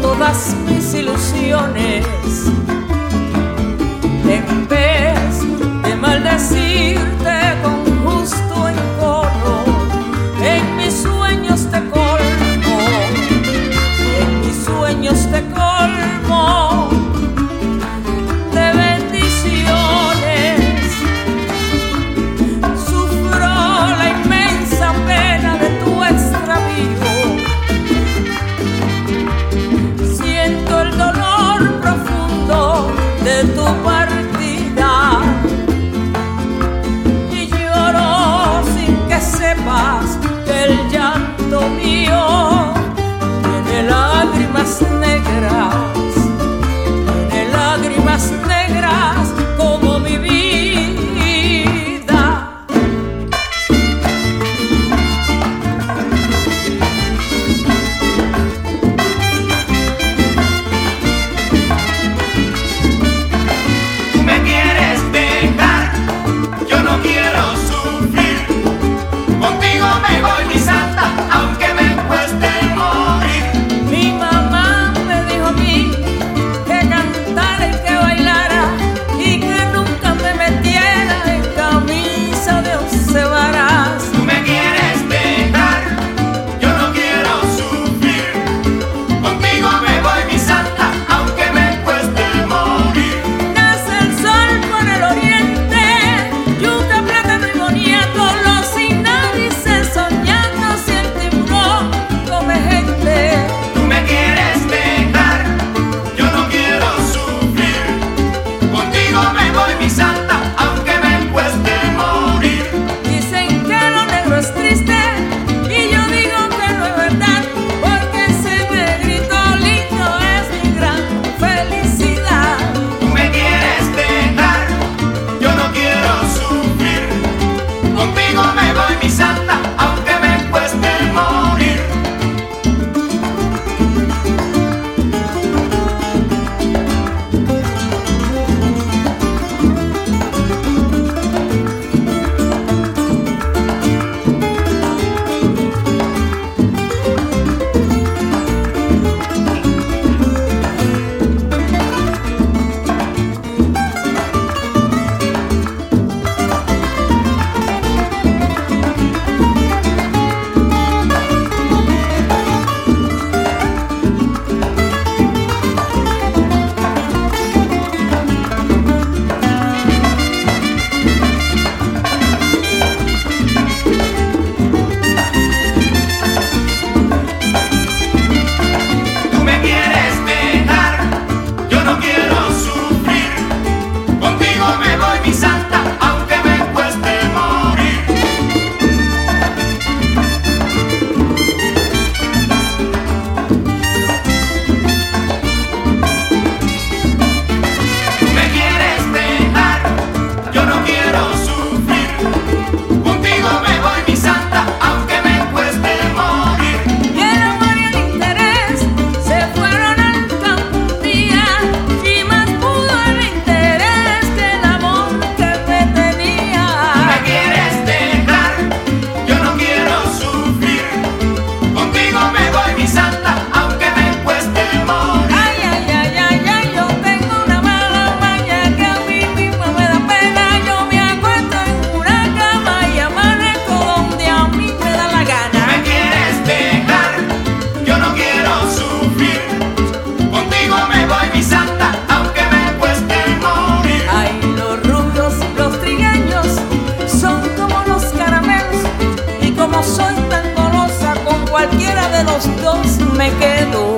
todas mis ilusiones, en vez de maldecirte con me quedo.